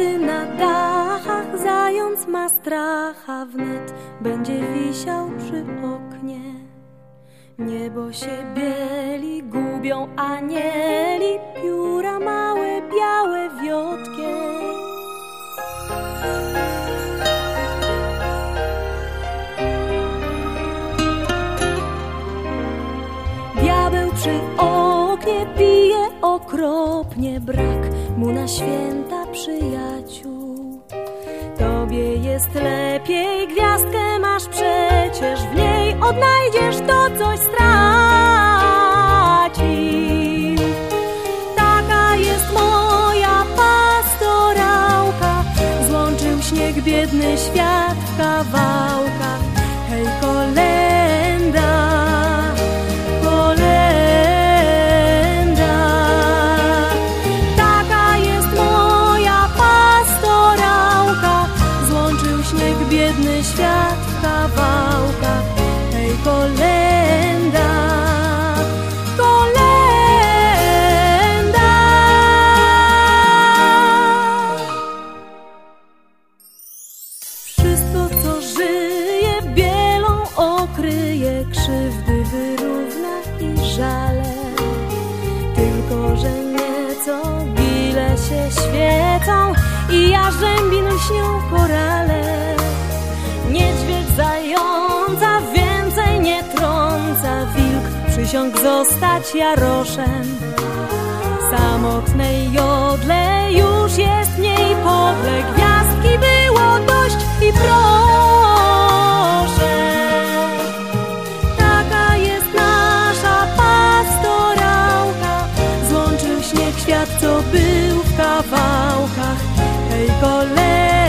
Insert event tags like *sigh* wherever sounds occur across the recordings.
Na dachach, zając ma stracha wnet będzie wisiał przy oknie. Niebo się bieli, gubią anieli, pióra małe, białe, wiotkie. Diabeł przy oknie pije okropnie, brak mu na święta przyjaciół. Tobie jest lepiej, gwiazdkę masz przecież, w niej odnajdziesz to, coś stracił. Taka jest moja pastorałka, złączył śnieg biedny świat w że nieco bile się świecą i jarzębin lśnią korale. Niedźwiedź zająca więcej nie trąca, wilk przysiąg zostać jaroszem. Samotnej jodle już jest mniej podle Gwiazdki było dość i proszę Nicolette.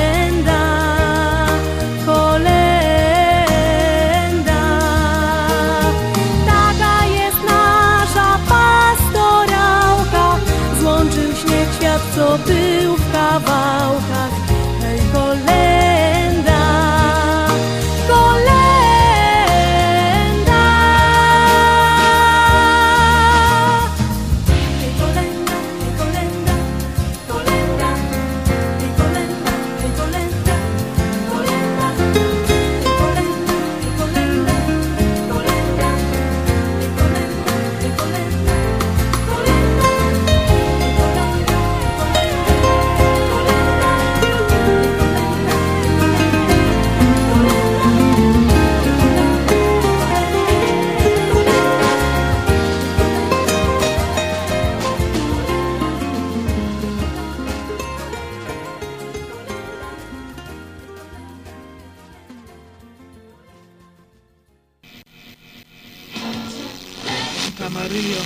Camarillo,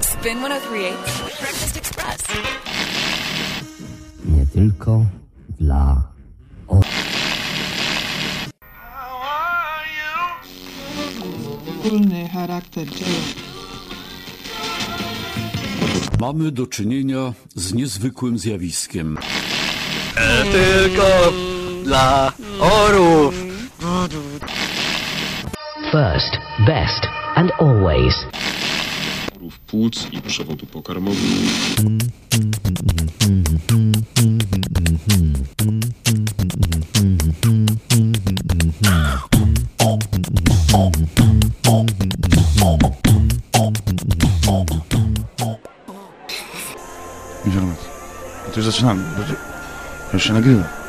Spin 1038 Breakfast Express. nie tylko dla ogólny charakter dzieła. Mamy do czynienia z niezwykłym zjawiskiem. Tylko dla orów. First, best and always. płuc i przewodu pokarmowego. Informacja. To już zaczynamy. To już się nagrywa.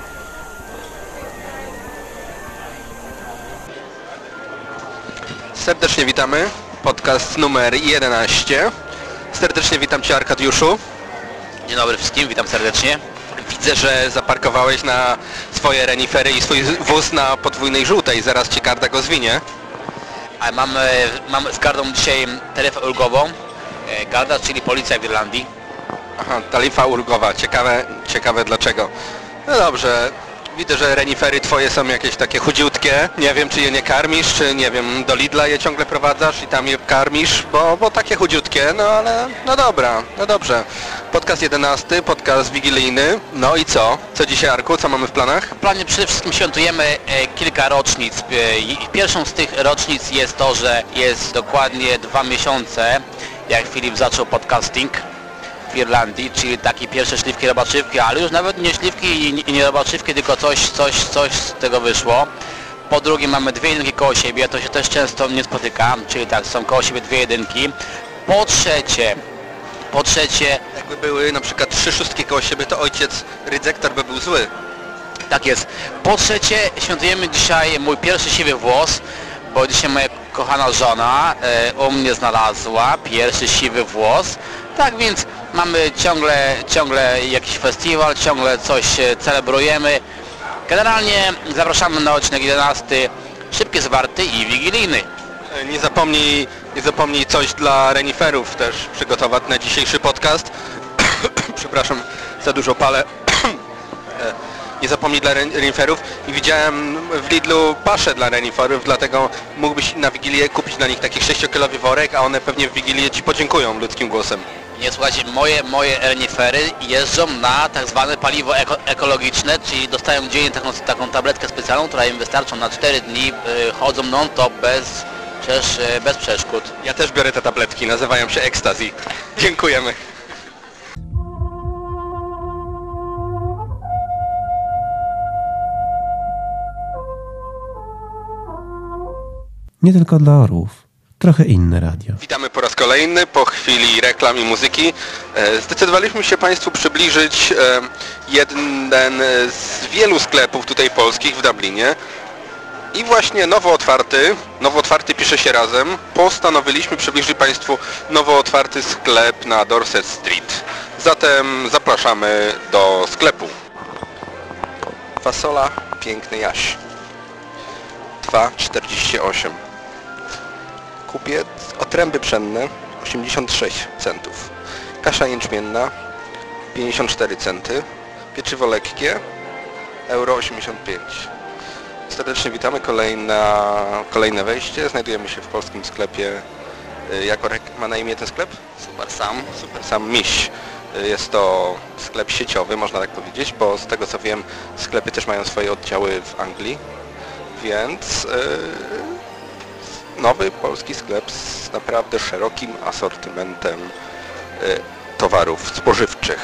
Serdecznie witamy. Podcast numer 11. Serdecznie witam Cię Arkadiuszu. Dzień dobry wszystkim, witam serdecznie. Widzę, że zaparkowałeś na swoje renifery i swój wóz na podwójnej żółtej. Zaraz Cię Garda go zwinie. A mam, e, mam z gardą dzisiaj taryfę ulgową. E, Garda, czyli policja w Irlandii. Aha, tarifa ulgowa. Ciekawe, ciekawe dlaczego. No dobrze. Widzę, że renifery twoje są jakieś takie chudziutkie. Nie wiem, czy je nie karmisz, czy nie wiem, do Lidla je ciągle prowadzasz i tam je karmisz, bo, bo takie chudziutkie, no ale no dobra, no dobrze. Podcast 11, podcast wigilijny. No i co? Co dzisiaj, Arku? Co mamy w planach? W planie przede wszystkim świętujemy e, kilka rocznic. E, Pierwszą z tych rocznic jest to, że jest dokładnie dwa miesiące, jak Filip zaczął podcasting. W Irlandii, czyli takie pierwsze śliwki robaczywki, ale już nawet nie śliwki i nie robaczywki, tylko coś, coś, coś z tego wyszło. Po drugie mamy dwie jedynki koło siebie, to się też często nie spotyka, czyli tak, są koło siebie dwie jedynki. Po trzecie, po trzecie, Jakby były na przykład trzy szóstki koło siebie, to ojciec rydzektor by był zły. tak jest. Po trzecie, świętujemy dzisiaj mój pierwszy siwy włos, bo dzisiaj moja kochana żona e, u mnie znalazła pierwszy siwy włos. Tak więc mamy ciągle, ciągle jakiś festiwal, ciągle coś e, celebrujemy. Generalnie zapraszamy na odcinek 11, szybkie zwarty i wigilijny. E, Nie zapomnij, nie zapomnij coś dla reniferów też przygotować na dzisiejszy podcast. *coughs* Przepraszam, za dużo palę. *coughs* E, nie zapomnij dla ren- reniferów i widziałem w Lidlu paszę dla reniferów, dlatego mógłbyś na Wigilię kupić dla nich taki 6-kilowy worek, a one pewnie w Wigilię Ci podziękują ludzkim głosem. Nie słuchajcie, moje, moje renifery jeżdżą na tak zwane paliwo eko, ekologiczne, czyli dostają dziennie taką, taką tabletkę specjalną, która im wystarcza na 4 dni, y, chodzą non-stop bez, przecież, y, bez przeszkód. Ja też biorę te tabletki, nazywają się Ecstasy. Dziękujemy. Nie tylko dla orłów. Trochę inne radio. Witamy po raz kolejny, po chwili reklam i muzyki. E, Zdecydowaliśmy się Państwu przybliżyć e, jeden z wielu sklepów tutaj polskich w Dublinie. I właśnie nowo otwarty, nowo otwarty pisze się razem, postanowiliśmy przybliżyć Państwu nowo otwarty sklep na Dorset Street. Zatem zapraszamy do sklepu. Fasola Piękny Jaś. 2,48 kupię otręby pszenne 86 centów, kasza jęczmienna 54 centy, pieczywo lekkie euro 85. Serdecznie witamy, Kolejna, kolejne wejście, znajdujemy się w polskim sklepie, y, jako ma na imię ten sklep? Super sam. Super Sam Miś. Y, Jest to sklep sieciowy, można tak powiedzieć, bo z tego co wiem sklepy też mają swoje oddziały w Anglii, więc yy, nowy polski sklep z naprawdę szerokim asortymentem y, towarów spożywczych.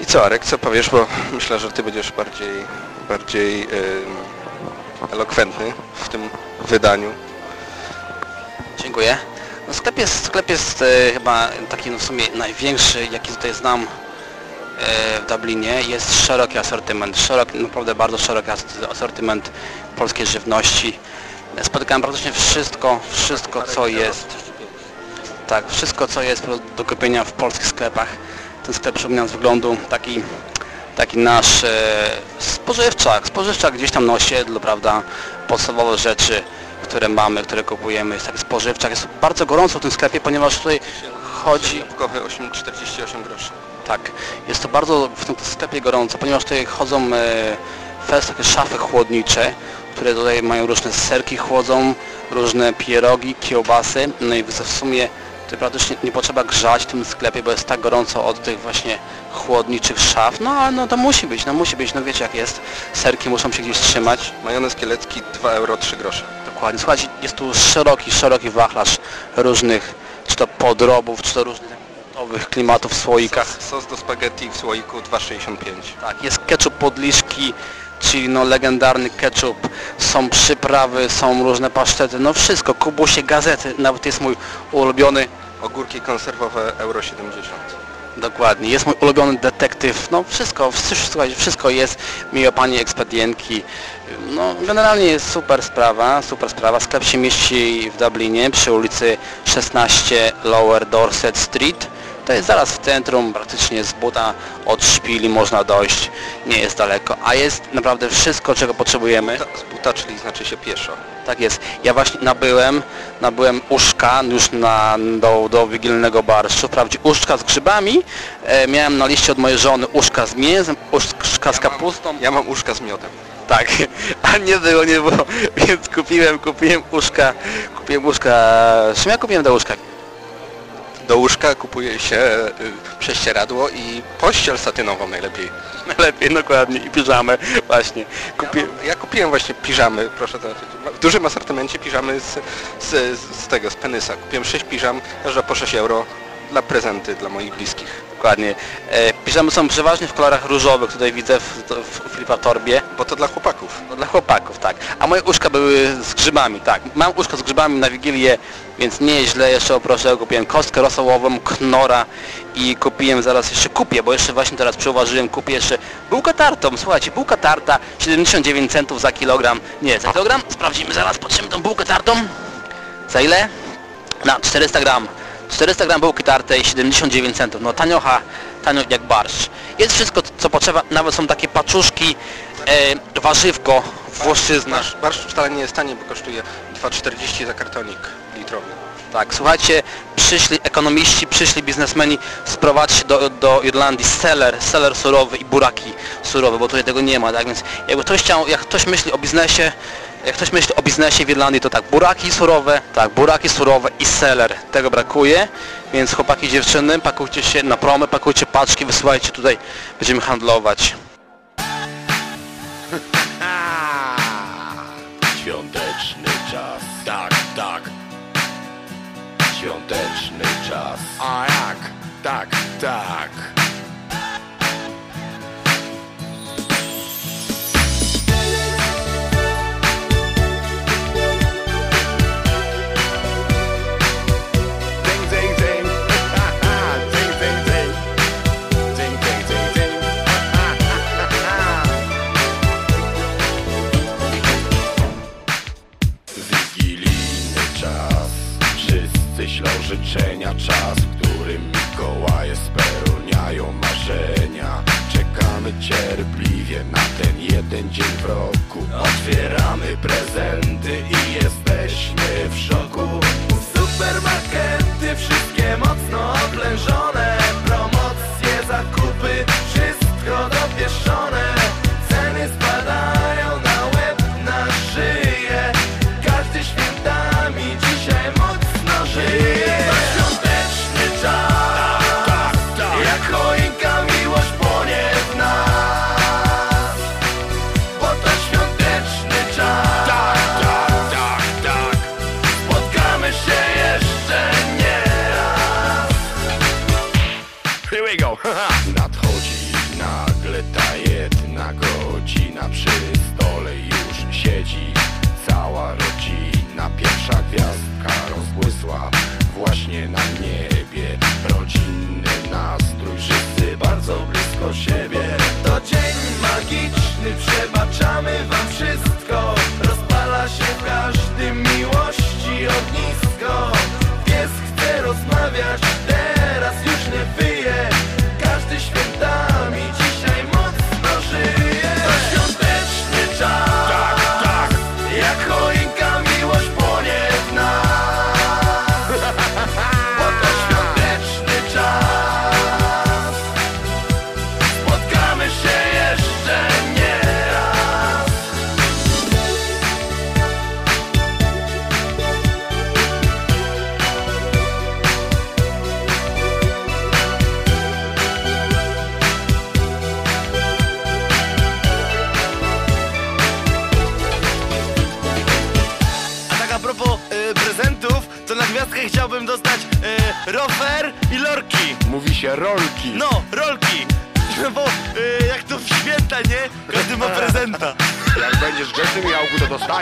I co Arek, co powiesz, bo myślę, że Ty będziesz bardziej, bardziej y, elokwentny w tym wydaniu. Dziękuję. No sklep jest, sklep jest e, chyba taki no w sumie największy, jaki tutaj znam w Dublinie. Jest szeroki asortyment, szeroki, naprawdę bardzo szeroki as- asortyment polskiej żywności. Spotykałem praktycznie wszystko, wszystko co jest. Tak, wszystko co jest do kupienia w polskich sklepach. Ten sklep przypominam z wyglądu taki, taki nasz e, spożywczak, spożywczak gdzieś tam na osiedlu, prawda, podstawowe rzeczy, które mamy, które kupujemy, jest taki spożywczak. Jest bardzo gorąco w tym sklepie, ponieważ tutaj chodzi... Jabłkowy 8,48 groszy. Tak, jest to bardzo w tym sklepie gorąco, ponieważ tutaj chodzą e, fest takie szafy chłodnicze, które tutaj mają różne serki chłodzą, różne pierogi, kiełbasy, no i w sumie tutaj praktycznie nie potrzeba grzać w tym sklepie, bo jest tak gorąco od tych właśnie chłodniczych szaf, no a no to musi być, no musi być, no wiecie jak jest, serki muszą się gdzieś trzymać. Majonez kielecki 2 euro 3 grosze. Dokładnie, słuchajcie, jest tu szeroki, szeroki wachlarz różnych, czy to podrobów, czy to różnych gotowych klimatów w słoikach. Sos, sos do spaghetti w słoiku 2,65. Tak, jest ketchup podliszki, czyli no legendarny ketchup, są przyprawy, są różne pasztety, no wszystko, kubusie, gazety, nawet jest mój ulubiony, Ogórki konserwowe euro 70. dokładnie, jest mój ulubiony detektyw, no wszystko, wszystko, wszystko jest, miłe pani ekspedientki, no generalnie jest super sprawa, super sprawa, sklep się mieści w Dublinie przy ulicy 16 Lower Dorset Street, to jest zaraz w centrum, praktycznie z buta od szpili można dojść, nie jest daleko, a jest naprawdę wszystko, czego potrzebujemy. Z buta, czyli znaczy się pieszo. Tak jest. Ja właśnie nabyłem, nabyłem uszka już na, do, do wigilnego barszczu. Wprawdzie uszka z grzybami, e, miałem na liście od mojej żony uszka z mięsem, uszka z kapustą. Ja mam uszka z miodem. Tak, *laughs* a nie było, nie było, więc kupiłem, kupiłem uszka, kupiłem uszka, czym ja kupiłem do łóżka? Do łóżka kupuje się y, prześcieradło i pościel satynową najlepiej. *laughs* Lepiej, dokładnie, i piżamę, właśnie. Kupię, Ja kupiłem właśnie piżamy, proszę zobaczyć. W dużym asortymencie piżamy z, z, z tego, z Penysa. Kupiłem 6 piżam, każda po 6 euro dla prezenty dla moich bliskich. Dokładnie. E, piżamy są przeważnie w kolorach różowych, tutaj widzę w, w Filipa torbie. Bo to dla chłopaków. No, dla chłopaków, tak. A moje uszka były z grzybami, tak. Mam uszko z grzybami na Wigilię, więc nieźle. Jeszcze oproszę, kupiłem kostkę rosołową, knora i kupiłem zaraz jeszcze kupię, bo jeszcze właśnie teraz przeuważyłem, kupię jeszcze bułkę tartą. Słuchajcie, bułka tarta 79 centów za kilogram. Nie, za kilogram? Sprawdzimy zaraz, patrzymy tą bułkę tartą. Za ile? Na 400 gram. 400 gram bułki tartej, 79 centów. No taniocha, tanio jak barszcz. Jest wszystko, co potrzeba. Nawet są takie paczuszki, e, warzywko, włoszczyzna. Nasz barszcz wcale nie jest tani, bo kosztuje 2,40 za kartonik litrowy. Tak, słuchajcie, przyszli ekonomiści, przyszli biznesmeni sprowadzić do, do Irlandii seller, seller surowy i buraki surowe, bo tutaj tego nie ma, tak więc jakby ktoś chciał, jak ktoś myśli o biznesie, jak ktoś myśli o biznesie w Irlandii, to tak, buraki surowe, tak, buraki surowe i seller, tego brakuje, więc chłopaki i dziewczyny, pakujcie się na promy, pakujcie paczki, wysyłajcie tutaj, będziemy handlować. *laughs* Świąteczny czas, tak, tak. Świąteczny czas. A jak? Tak, tak.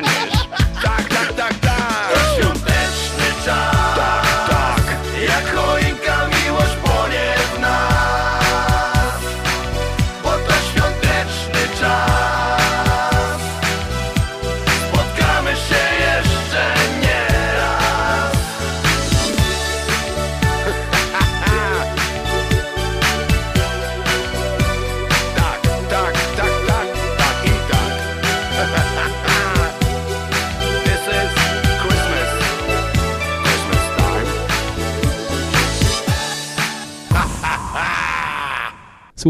honest.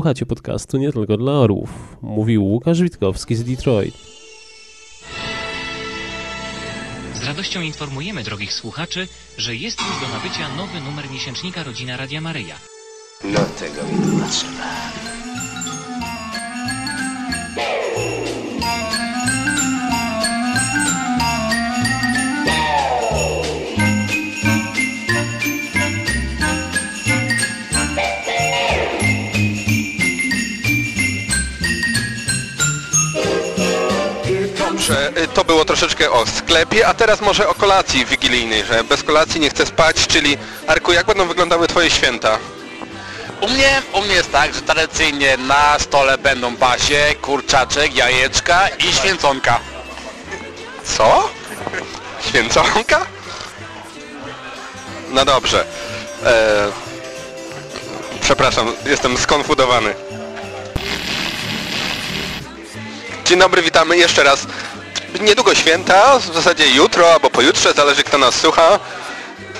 Słuchacie podcastu nie tylko dla orłów. Mówił Łukasz Witkowski z Detroit. Z radością informujemy drogich słuchaczy, że jest już do nabycia nowy numer miesięcznika Rodzina Radia Maryja. No tego mi tu potrzeba troszeczkę o sklepie, a teraz może o kolacji wigilijnej, że bez kolacji nie chcę spać, czyli Arku, jak będą wyglądały Twoje święta? U mnie, u mnie jest tak, że tradycyjnie na stole będą basie, kurczaczek, jajeczka i święconka. Co? Święconka? No dobrze. E... Przepraszam, jestem skonfudowany. Dzień dobry, witamy jeszcze raz. Niedługo święta, w zasadzie jutro albo pojutrze, zależy kto nas słucha.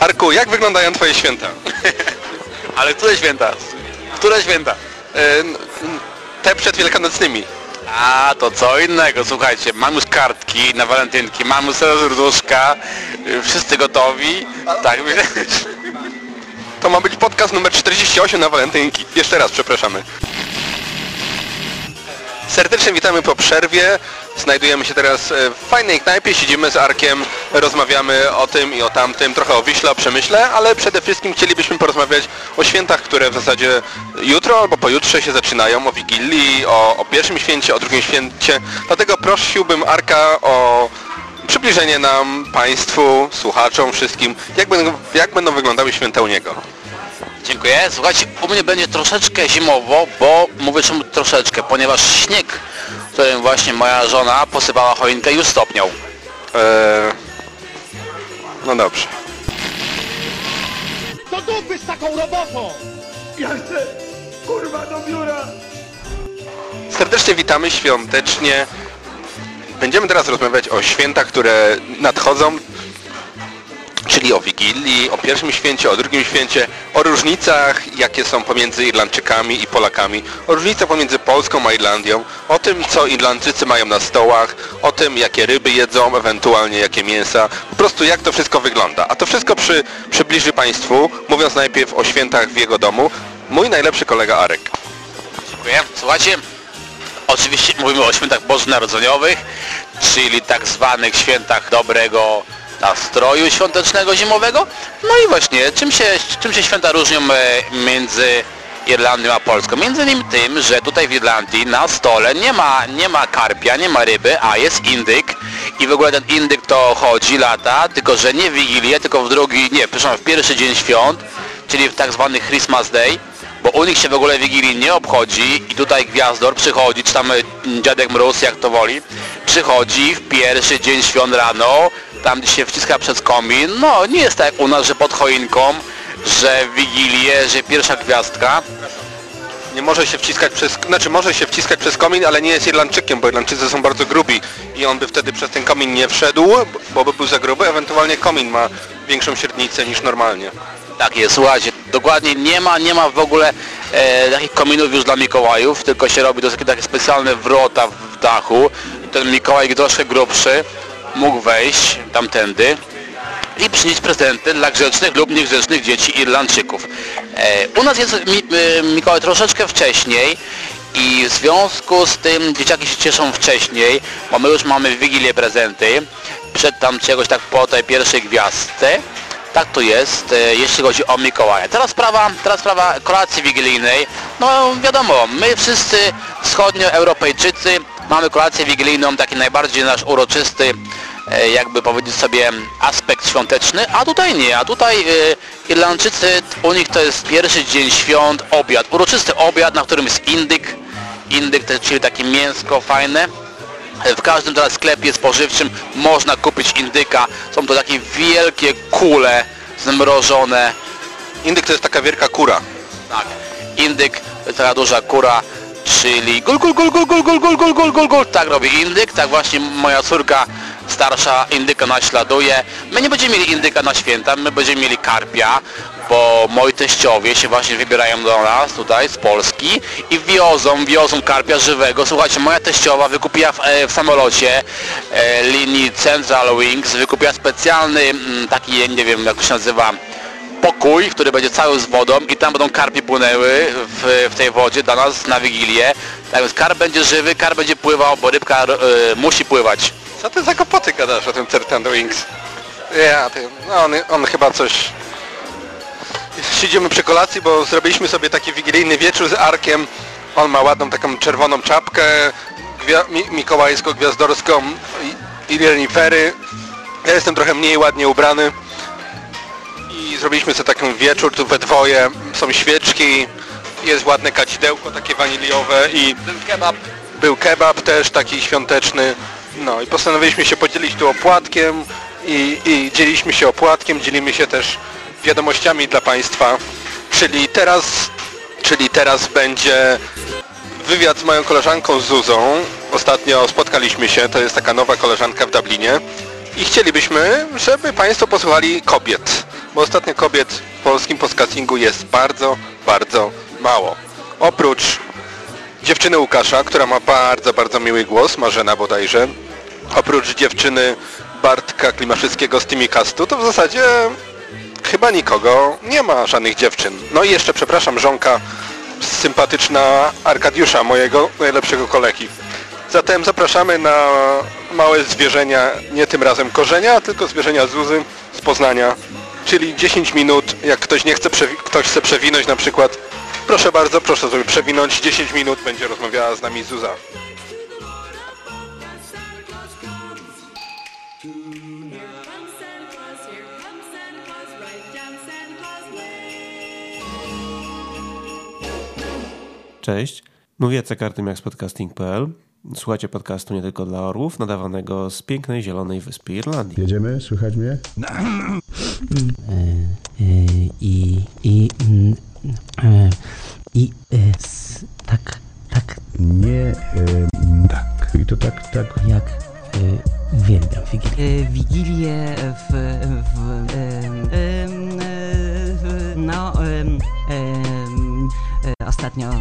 Arku, jak wyglądają Twoje święta? *laughs* Ale które święta? Które święta? E, te przed wielkanocnymi. A, to co innego, słuchajcie, mam już kartki na walentynki, mam już serduszka, y, wszyscy gotowi, tak To ma być podcast numer 48 na walentynki. Jeszcze raz przepraszamy. Serdecznie witamy po przerwie. Znajdujemy się teraz e, w fajnej knajpie, siedzimy z Arkiem, rozmawiamy o tym i o tamtym, trochę o Wiśle, o Przemyśle, ale przede wszystkim chcielibyśmy porozmawiać o świętach, które w zasadzie jutro albo pojutrze się zaczynają, o Wigilii, o, o pierwszym święcie, o drugim święcie. Dlatego prosiłbym Arka o przybliżenie nam, Państwu, słuchaczom, wszystkim, jak będą, jak będą wyglądały święta u niego. Dziękuję. Słuchajcie, u mnie będzie troszeczkę zimowo, bo mówię czemu troszeczkę, ponieważ śnieg, którym właśnie moja żona posypała choinkę już stopniał. Eee, no dobrze. Do dupy z taką robotą! Ja chcę, kurwa, do biura! Serdecznie witamy świątecznie. Będziemy teraz rozmawiać o świętach, które nadchodzą, czyli o Wigilii, o pierwszym święcie, o drugim święcie, o różnicach, jakie są pomiędzy Irlandczykami i Polakami, o różnicach pomiędzy Polską a Irlandią, o tym, co Irlandczycy mają na stołach, o tym, jakie ryby jedzą, ewentualnie jakie mięsa, po prostu jak to wszystko wygląda. A to wszystko przy, przybliży Państwu, mówiąc najpierw o świętach w jego domu, mój najlepszy kolega Arek. Dziękuję. Słuchajcie, oczywiście mówimy o świętach bożonarodzeniowych, czyli tak zwanych świętach dobrego nastroju świątecznego zimowego. No i właśnie, czym się, czym się święta różnią e, między Irlandią a Polską? Między innymi tym, że tutaj w Irlandii na stole nie ma, nie ma karpia, nie ma ryby, a jest indyk i w ogóle ten indyk to chodzi lata, tylko że nie w Wigilię, tylko w drugi, nie, przepraszam, w pierwszy dzień świąt, czyli w tak zwany Christmas Day, bo u nich się w ogóle Wigilii nie obchodzi i tutaj Gwiazdor przychodzi, czy tam y, Dziadek Mróz, jak to woli, przychodzi w pierwszy dzień świąt rano, tam gdzie się wciska przez komin, no nie jest tak jak u nas, że pod choinką, że Wigilię, że pierwsza gwiazdka. Nie może się wciskać przez, znaczy może się wciskać przez komin, ale nie jest Irlandczykiem, bo Irlandczycy są bardzo grubi i on by wtedy przez ten komin nie wszedł, bo by był za gruby, ewentualnie komin ma większą średnicę niż normalnie. Tak jest, słuchajcie, dokładnie nie ma, nie ma w ogóle e, takich kominów już dla Mikołajów, tylko się robi to takie, takie specjalne wrota w dachu. Ten Mikołaj troszkę grubszy mógł wejść tamtędy i przynieść prezenty dla grzecznych lub niegrzecznych dzieci Irlandczyków. E, u nas jest mi, e, Mikołaj troszeczkę wcześniej i w związku z tym dzieciaki się cieszą wcześniej, bo my już mamy w Wigilię prezenty, przed tam czegoś tak po tej pierwszej gwiazdce. Tak to jest, e, jeśli chodzi o Mikołaja. Teraz sprawa, teraz sprawa kolacji wigilijnej. No wiadomo, my wszyscy wschodnioeuropejczycy mamy kolację wigilijną, taki najbardziej nasz uroczysty, e, jakby powiedzieć sobie, aspekt świąteczny, a tutaj nie, a tutaj e, Irlandczycy, u nich to jest pierwszy dzień świąt, obiad, uroczysty obiad, na którym jest indyk, indyk czyli takie mięsko fajne, w każdym teraz sklepie spożywczym można kupić indyka. Są to takie wielkie kule zmrożone. Indyk to jest taka wielka kura. Tak. Indyk to jest taka duża kura, czyli gul gul gul gul gul gul gul gul gul gul gul. Tak robi indyk, tak właśnie moja córka starsza indyka naśladuje. My nie będziemy mieli indyka na święta, my będziemy mieli karpia, bo moi teściowie się właśnie wybierają do nas tutaj z Polski i wiozą, wiozą karpia żywego. Słuchajcie, moja teściowa wykupiła w, e, w samolocie e, linii Central Wings, wykupiła specjalny mm, taki, nie wiem jak się nazywa, pokój, który będzie cały z wodą i tam będą karpie płynęły w, w tej wodzie dla nas na Wigilię. Tak więc karp będzie żywy, karp będzie pływał, bo rybka e, musi pływać. Co ty za kłopoty gadasz o tym Certando Wings? Ja, ty, no on, on chyba coś... Siedzimy przy kolacji, bo zrobiliśmy sobie taki wigilijny wieczór z Arkiem. On ma ładną taką czerwoną czapkę gwia- mi- mikołajsko-gwiazdorską. I i renifery. Ja jestem trochę mniej ładnie ubrany i zrobiliśmy sobie taki wieczór tu we dwoje. Są świeczki, jest ładne kadzidełko takie waniliowe i Był kebab. był kebab też taki świąteczny. No i postanowiliśmy się podzielić tu opłatkiem i, i dzieliliśmy się opłatkiem, dzielimy się też wiadomościami dla Państwa. Czyli teraz, czyli teraz będzie wywiad z moją koleżanką Zuzą. Ostatnio spotkaliśmy się, to jest taka nowa koleżanka w Dublinie. I chcielibyśmy, żeby Państwo posłuchali kobiet, bo ostatnio kobiet w polskim podcastingu jest bardzo, bardzo mało. Oprócz dziewczyny Łukasza, która ma bardzo, bardzo miły głos, Marzena bodajże, oprócz dziewczyny Bartka Klimaszyckiego z Timicastu, to w zasadzie chyba nikogo nie ma żadnych dziewczyn. No i jeszcze, przepraszam, żonka sympatyczna Arkadiusza, mojego najlepszego kolegi. Zatem zapraszamy na małe zwierzenia, nie tym razem korzenia, tylko zwierzenia Zuzy z Poznania. Czyli 10 minut, jak ktoś nie chce, ktoś chce przewinąć na przykład, proszę bardzo, proszę sobie przewinąć, 10 minut będzie rozmawiała z nami Zuza. Cześć, mówię Jacek Artymiak z podcasting.pl. Słuchacie podcastu nie tylko dla orłów, nadawanego z pięknej zielonej wyspy Irlandii. Jedziemy? Słychać mnie? I, i, i, e, s, tak, tak, Nie, e, tak. I to tak, tak. jak e, uwielbiam Wigilię. E, Wigilię w, w e, w no e, ostatnio e,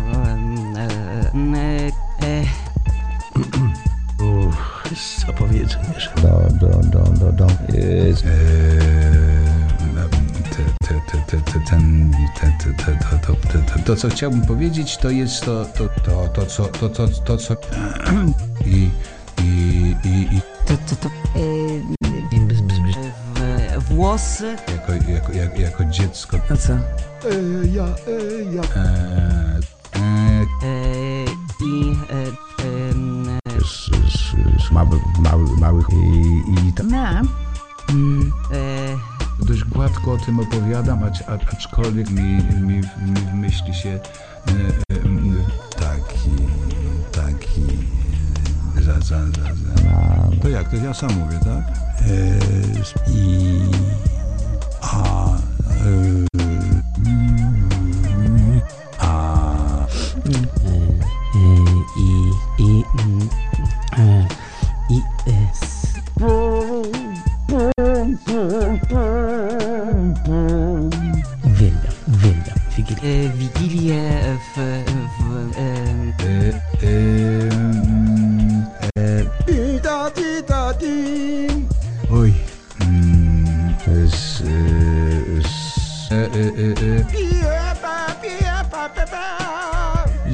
e, e, co powiedzieć? Do, do, do, do, do. Jest, to, to, to, to, to, co chciałbym powiedzieć, to jest to, to, to, to, co, to, to, to, co... *clears throat* I, i, i, i to, to, to e, w, włosy. Jako, jako, jako, jako dziecko... a co? ja, ja... E, e, E, I e, z, z mały, mały, małych i, i tam. no, mm, e, Dość gładko o tym opowiadam, acz, acz, aczkolwiek mi, mi, mi w myśli się e, e, taki, taki za, za, za, za. To jak, to ja sam mówię, tak? E, I a e, a E, I, i, mm, e, i, uwielbiam, uwielbiam Wigilię. e, Wigilię w, w e, e, mm, e, Tita, tita, tim. Oj. Mm, z, e, z,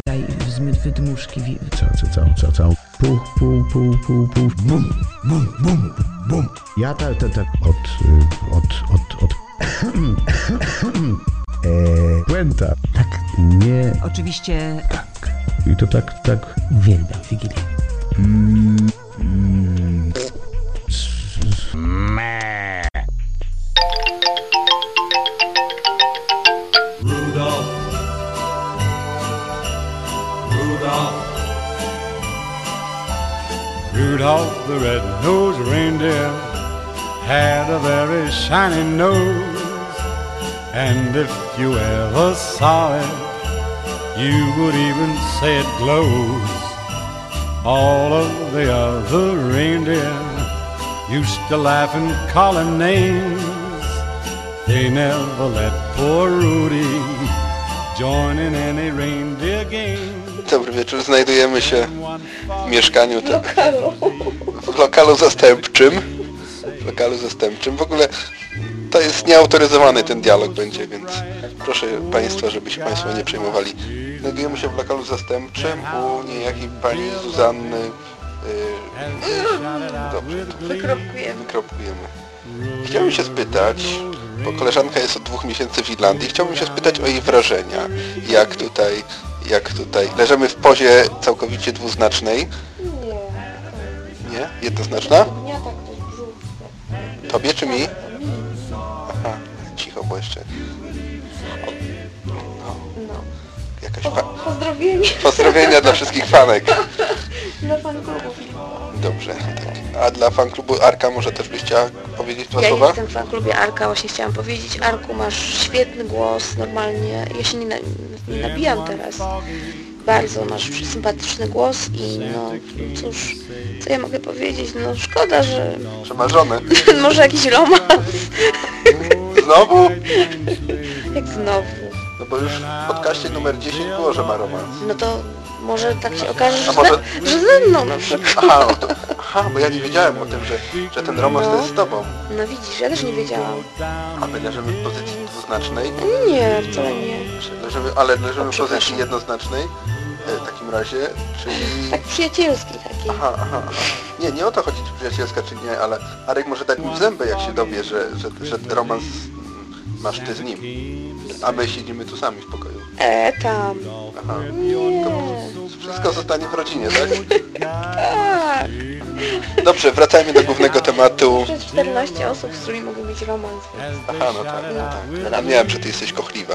jaj, zmyt wydmuszki Co, co, co, co, co? Puch, puch, puch, puch, puch. Bum, bum, bum, bum. Ja tak, tak, tak. Od, od, od, od. *coughs* e, puenta. Tak, Nie. Oczywiście Tak. I to tak, tak. uwielbiam Wigilię. Mm, if you ever saw it, you would even say it glows. All of the other reindeer used to laugh and call him names. They never let poor Rudy join in any reindeer game. Dobry wieczór, znajdujemy się w mieszkaniu tym, w lokalu zastępczym. W lokalu zastępczym. W ogóle to jest nieautoryzowany ten dialog będzie, więc proszę Państwa, żeby się Państwo nie przejmowali. Znajdujemy się w lokalu zastępczym u niejakiej pani Zuzanny. Yy, dobrze, to Wykropkujemy. wykropkujemy. Chciałbym się spytać, bo koleżanka jest od dwóch miesięcy w Irlandii, chciałbym się spytać o jej wrażenia. Jak tutaj, jak tutaj, leżymy w pozie całkowicie dwuznacznej. Nie? Jednoznaczna? Gniata ktoś brzuch. Tobie czy mi? Cicho, bo jeszcze... No. Jakaś fa... Pozdrowienie. Pozdrowienia dla wszystkich fanek. *laughs* Dla fanklubów. Dobrze, tak. A dla fanklubu Arka może też byś chciała powiedzieć dwa Ja słowa? jestem w fanklubie Arka, właśnie chciałam powiedzieć. Arku, masz świetny głos, normalnie. Ja się nie, na, nie nabijam teraz. Bardzo masz sympatyczny głos i no cóż, co ja mogę powiedzieć? No szkoda, że Że ma żonę. *laughs* może jakiś romans. *laughs* Znowu? Jak znowu. No bo już w podcaście numer 10 było, że ma romans. No to może tak się okaże, A że, może- ze, że ze mną na przykład. Aha, no to, aha, bo ja nie wiedziałem o tym, że, że ten romans to jest z tobą. No widzisz, ja też nie wiedziałam. A my leżymy w pozycji dwuznacznej, Nie, wcale nie. leżymy, ale leżymy w pozycji jednoznacznej w takim razie, czyli... Tak przyjacielski taki. Aha, aha, aha. Nie, nie o to chodzi, czy przyjacielska, czy nie, ale Arek może dać mi w zęby, jak się dowie, że, że, że romans mm, masz ty z nim. A my siedzimy tu sami w pokoju. E, tam. Aha. Nie. Wszystko zostanie w rodzinie, tak? Tak. Dobrze, wracajmy do głównego tematu. Przez 14 osób, z którymi mogę mieć romans. więc- Aha, no tak, no tak. A miałem, że ty jesteś kochliwa.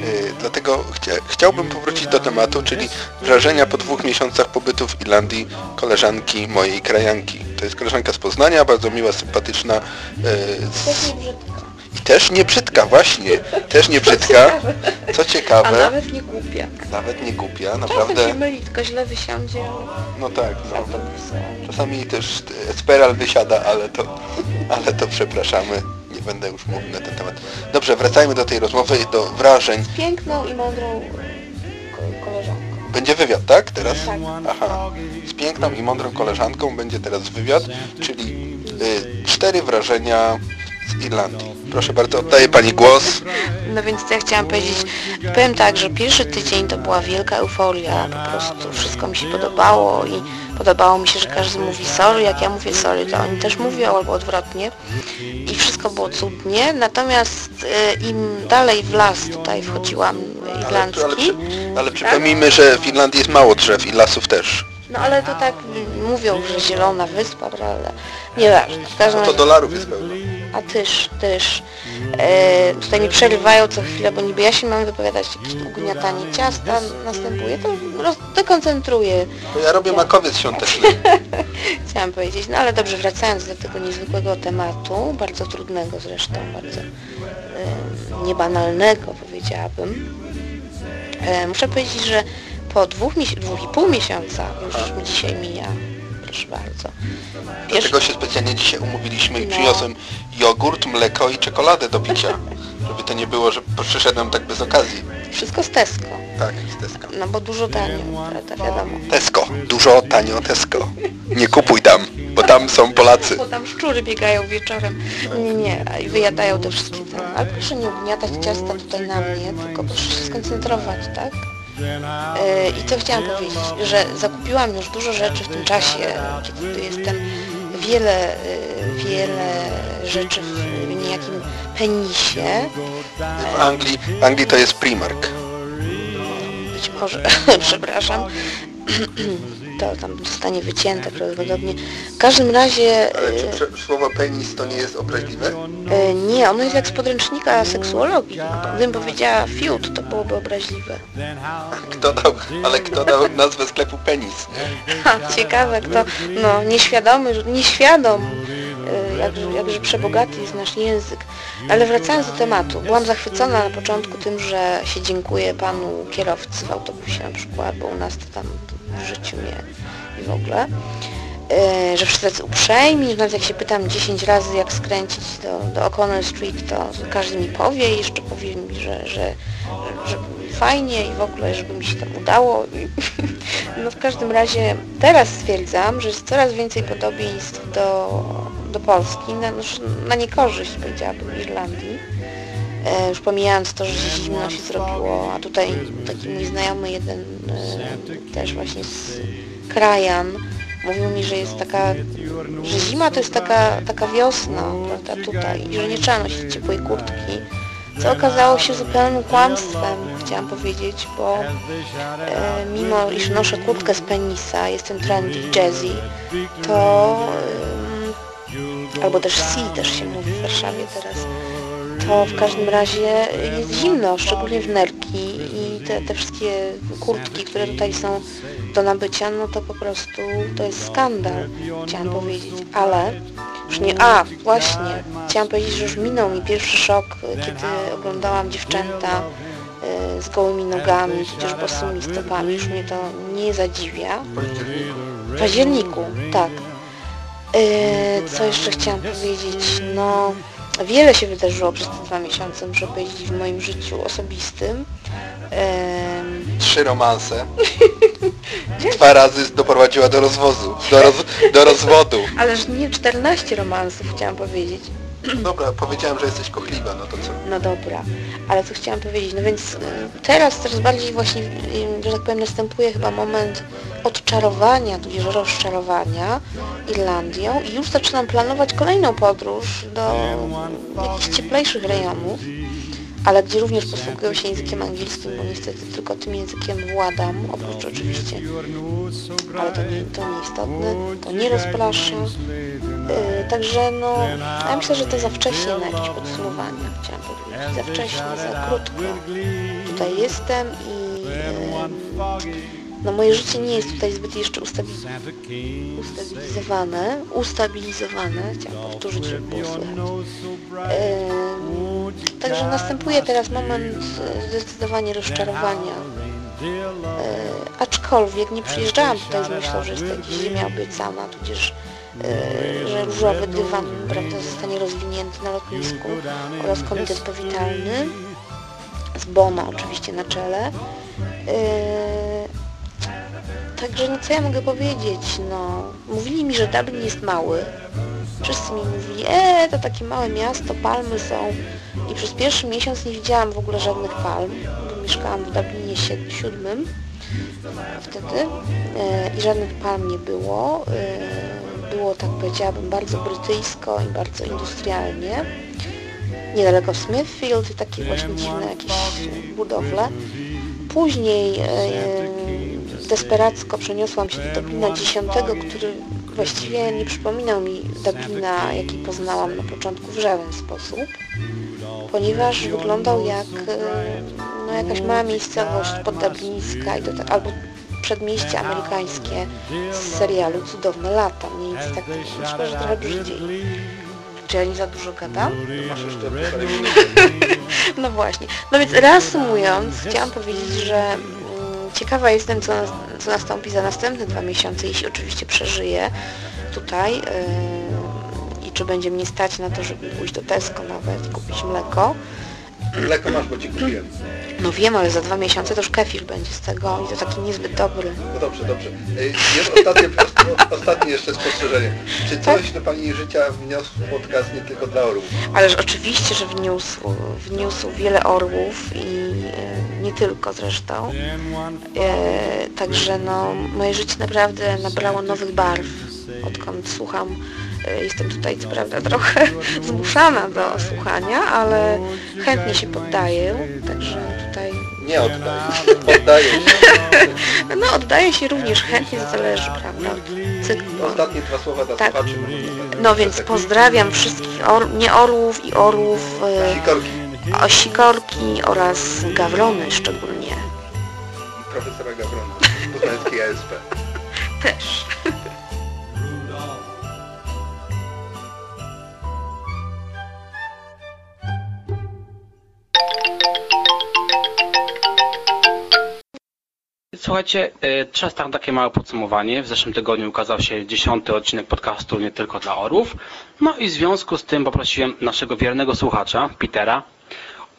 Yy, dlatego chcia, chciałbym powrócić do tematu, czyli wrażenia po dwóch miesiącach pobytu w Irlandii koleżanki mojej krajanki. To jest koleżanka z Poznania, bardzo miła, sympatyczna yy, z, i też nie brzydka, właśnie. Też nie brzydka. Co A ciekawe, nawet nie głupia. nawet nie głupia, Czasem naprawdę. się myli, tylko źle wysiądzie. No tak, no. Czasami też Esperal wysiada, ale to, ale to przepraszamy. Będę już mówił na ten temat. Dobrze, wracajmy do tej rozmowy, do wrażeń. Piękną i mądrą ko- koleżanką. Będzie wywiad, tak? Teraz? Tak. Aha. Z piękną i mądrą koleżanką będzie teraz wywiad, czyli y, cztery wrażenia z Irlandii. Proszę bardzo, oddaję Pani głos. No więc ja chciałam powiedzieć, powiem tak, że pierwszy tydzień to była wielka euforia, po prostu wszystko mi się podobało i podobało mi się, że każdy mówi sorry, jak ja mówię sorry, to oni też mówią albo odwrotnie i wszystko było cudnie, natomiast e, im dalej w las tutaj wchodziłam Ale, irlandzki, ale, przy, ale przypomnijmy, że w Irlandii jest mało drzew i lasów też. no ale to tak mm, mówią, że zielona wyspa, prawda, nieważne, w każdym No to dolarów jest pełno. A tyż, tyż. E, tutaj mi przerywają co chwilę, bo niby ja się mam wypowiadać, jakieś ugniatanie ciasta następuje, to roz, dekoncentruję. To ja robię makowiec świąteczny. *laughs* Chciałam powiedzieć, no ale dobrze, wracając do tego niezwykłego tematu, bardzo trudnego zresztą, bardzo e, niebanalnego powiedziałabym. E, muszę powiedzieć, że po dwóch, dwóch i pół miesiąca już dzisiaj mija, proszę bardzo. Dlatego się specjalnie dzisiaj umówiliśmy i No. przyniosłem jogurt, mleko i czekoladę do picia. *laughs* Żeby to nie było, że przyszedłem tak bez okazji. Wszystko z Tesco, Tak, z Tesco. no bo dużo taniej, prawda, wiadomo. Tesco. Dużo tanio Tesco. Nie kupuj tam, bo tam są Polacy. Bo tam szczury biegają wieczorem. Nie, nie, i wyjadają te wszystkie tam. Ale proszę nie ugniatać ciasta tutaj na mnie, tylko proszę się skoncentrować, tak? E, I co chciałam powiedzieć, że zakupiłam już dużo rzeczy w tym czasie, kiedy tu jestem, wiele, e, wiele rzeczy w niejakim penisie. W Anglii, w Anglii to jest Primark. Być może, *laughs* przepraszam, *clears throat* to tam zostanie wycięte prawdopodobnie. W każdym razie... Ale czy prze- słowo penis to nie jest obraźliwe? E, Nie, ono jest jak z podręcznika seksuologii. Gdybym powiedziała fiut, to byłoby obraźliwe. Kto dał, ale kto dał nazwę sklepu penis? Ha, ciekawe, kto, no, nieświadomy, nieświadom, e, jakże, jakże przebogaty jest nasz język. Ale wracając do tematu, byłam zachwycona na początku tym, że się dziękuję panu kierowcy w autobusie na przykład, bo u nas to tam w życiu nie i w ogóle. E, że wszyscy tacy uprzejmi, że nawet jak się pytam 10 razy jak skręcić do, do O'Connell Street, to każdy mi powie i jeszcze powie mi, że, że, że fajnie i w ogóle, żeby mi się tam udało. *laughs* No w każdym razie teraz stwierdzam, że jest coraz więcej podobieństw do, do Polski, na, na niekorzyść powiedziałabym Irlandii. E, już pomijając to, że się zimno się zrobiło, a tutaj taki mój znajomy jeden e, też właśnie z krajan mówił mi, że jest taka, że zima to jest taka, taka wiosna, prawda, tutaj i że nie trzeba nosić ciepłej kurtki, co okazało się zupełnym kłamstwem, chciałam powiedzieć, bo e, mimo iż noszę kurtkę z penisa, jestem trendy jazzy, to em, albo też C też się mówi w Warszawie teraz, to w każdym razie jest zimno, szczególnie w nerki i te, te wszystkie kurtki, które tutaj są do nabycia, no to po prostu to jest skandal, chciałam powiedzieć, ale już nie, a właśnie, chciałam powiedzieć, że już minął mi pierwszy szok, kiedy oglądałam dziewczęta e, z gołymi nogami, tudzież bosymi stopami, już mnie to nie zadziwia. W październiku, tak. E, Co jeszcze chciałam powiedzieć? No, wiele się wydarzyło przez te dwa miesiące, muszę powiedzieć, w moim życiu osobistym. Em, Trzy romanse. *laughs* Dwa razy doprowadziła do rozwozu. Do, roz, do rozwodu. *laughs* Ależ nie 14 romansów chciałam powiedzieć. Dobra, powiedziałem, że jesteś kochliwa, no to co? No dobra, ale co chciałam powiedzieć, no więc teraz coraz bardziej właśnie, że tak powiem, następuje chyba moment odczarowania, tudzież rozczarowania Irlandią i już zaczynam planować kolejną podróż do jakichś cieplejszych rejonów, ale gdzie również posługują się językiem angielskim, bo niestety tylko tym językiem władam, oprócz oczywiście, ale to nie, to nieistotne, to nie rozprasza. Yy, także no, ja myślę, że to za wcześnie na jakieś podsumowania, chciałam powiedzieć, za wcześnie, za krótko. Tutaj jestem i yy, no moje życie nie jest tutaj zbyt jeszcze ustabi ustabilizowane, ustabilizowane, chciałam powtórzyć, żeby było słychać. Także następuje teraz moment zdecydowanie rozczarowania. E, aczkolwiek nie przyjeżdżałam tutaj z myślą, że jest jakaś ziemia obiecana, tudzież e, że różowy dywan prawda, zostanie rozwinięty na lotnisku oraz komitet powitalny z Bona oczywiście na czele. E, Także no co ja mogę powiedzieć, no mówili mi, że Dublin jest mały. Wszyscy mi mówili, e, to takie małe miasto, palmy są. I przez pierwszy miesiąc nie widziałam w ogóle żadnych palm, bo mieszkałam w Dublinie si- siódmym wtedy e, i żadnych palm nie było. E, było, tak powiedziałabym, bardzo brytyjsko i bardzo industrialnie. Niedaleko Smithfield i takie właśnie dziwne jakieś budowle. Później e, desperacko przeniosłam się do Dublina 10, który właściwie nie przypominał mi Dublina, jaki poznałam na początku w żaden sposób, ponieważ wyglądał jak e, no, jakaś mała miejscowość poddublińska albo przedmieście amerykańskie z serialu Cudowne lata, mniej więcej tak myślę, że trochę bardziej. Czy ja nie za dużo gadam? *laughs* No właśnie. No więc reasumując, chciałam powiedzieć, że ciekawa jestem, co, co nastąpi za następne dwa miesiące, jeśli oczywiście przeżyję tutaj yy, i czy będzie mnie stać na to, żeby pójść do Tesco nawet i kupić mleko. Mleko masz, bo ci kupiłem. No wiem, ale za dwa miesiące to już kefir będzie z tego i to taki niezbyt dobry. No dobrze, dobrze. Ej, Jedno, *laughs* ostatnie, ostatnie jeszcze spostrzeżenie. Czy coś do Pani życia wniósł podcast nie tylko dla orłów? Ależ oczywiście, że wniósł, wniósł wiele orłów i e, nie tylko zresztą. E, także no, moje życie naprawdę nabrało nowych barw, odkąd słucham. E, jestem tutaj co prawda trochę *laughs* zmuszana do słuchania, ale chętnie się poddaję, także tutaj... Nie oddaję. Poddaję się. *laughs* No oddaję się również chętnie, zależy, prawda, cyklu. Ostatnie dwa słowa dla Tak. słuchaczy. No więc pozdrawiam wszystkich or, nie orłów i orłów, e, Sikorki. o sikorki oraz gawrony szczególnie. Profesora Gawrona z Poznańskiej ASP. *laughs* Też. Słuchajcie, czas tak takie małe podsumowanie. W zeszłym tygodniu ukazał się dziesiąty odcinek podcastu Nie tylko dla orłów. No i w związku z tym poprosiłem naszego wiernego słuchacza, Petera,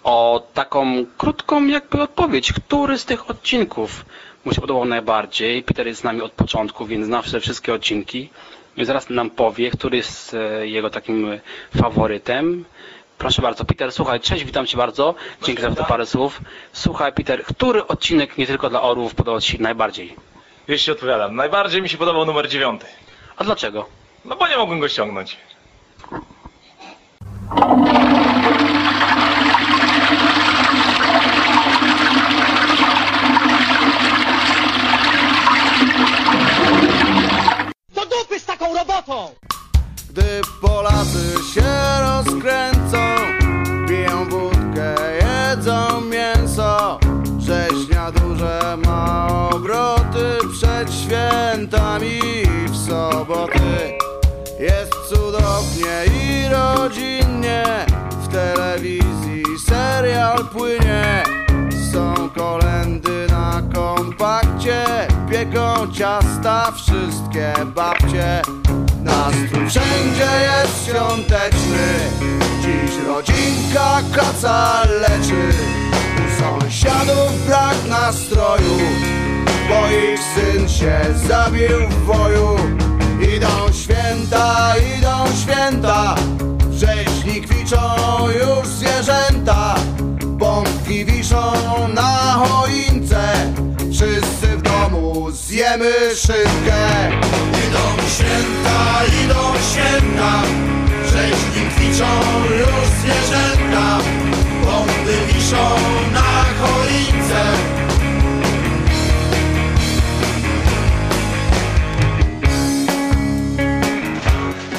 o taką krótką jakby odpowiedź, który z tych odcinków mu się podobał najbardziej. Peter jest z nami od początku, więc zna wszystkie odcinki. I zaraz nam powie, który jest e, jego takim faworytem. Proszę bardzo, Peter, słuchaj, cześć, witam Cię bardzo. Dzięki za te parę słów. Słuchaj, Peter, który odcinek nie tylko dla orłów podobał Ci się najbardziej? Ci odpowiadam. Najbardziej mi się podobał numer dziewiąty. A dlaczego? No bo nie mogłem go ściągnąć. Świętami i w soboty. Jest cudownie i rodzinnie. W telewizji serial płynie. Są kolendy na kompakcie. Pieką ciasta wszystkie babcie. Nastrój wszędzie jest świąteczny. Dziś rodzinka kaca leczy. U sąsiadów brak nastroju Bo ich syn się zabił w boju Idą święta, idą święta Wrześni kwiczą już zwierzęta. Bombki wiszą na choince. Wszyscy w domu zjemy szynkę Idą święta, idą święta Wrześni kwiczą już zwierzęta. Bomby wiszą na choince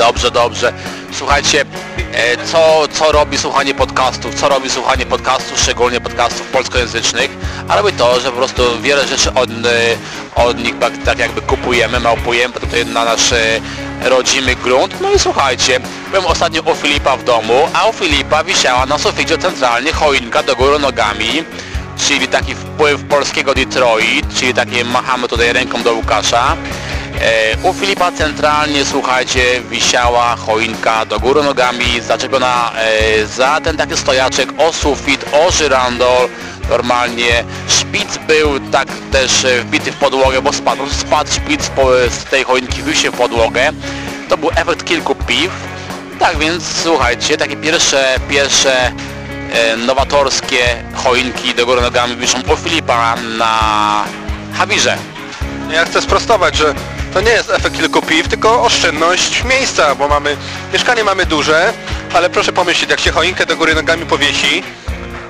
Dobrze, dobrze. Słuchajcie, e, co, co robi słuchanie podcastów? Co robi słuchanie podcastów, szczególnie podcastów polskojęzycznych? A robi to, że po prostu wiele rzeczy od, e, od nich tak, jakby kupujemy, małpujemy tutaj na nasz e, rodzimy grunt. No i słuchajcie, byłem ostatnio u Filipa w domu, a u Filipa wisiała na suficie centralnie choinka do góry nogami, czyli taki wpływ polskiego Detroit, czyli takie machamy tutaj ręką do Łukasza. E, u Filipa centralnie, słuchajcie, wisiała choinka do góry nogami, zaczepiona e, za ten taki stojaczek o sufit, o żyrandol. Normalnie szpic był tak też e, wbity w podłogę, bo spadł, spadł szpic z tej choinki, wbił się w podłogę. To był efekt kilku piw. Tak więc słuchajcie, takie pierwsze, pierwsze nowatorskie choinki do góry nogami wiszą u Filipa na Hawirze. Ja chcę sprostować, że to nie jest efekt kilku piw, tylko oszczędność miejsca, bo mamy, mieszkanie mamy duże, ale proszę pomyśleć, jak się choinkę do góry nogami powiesi,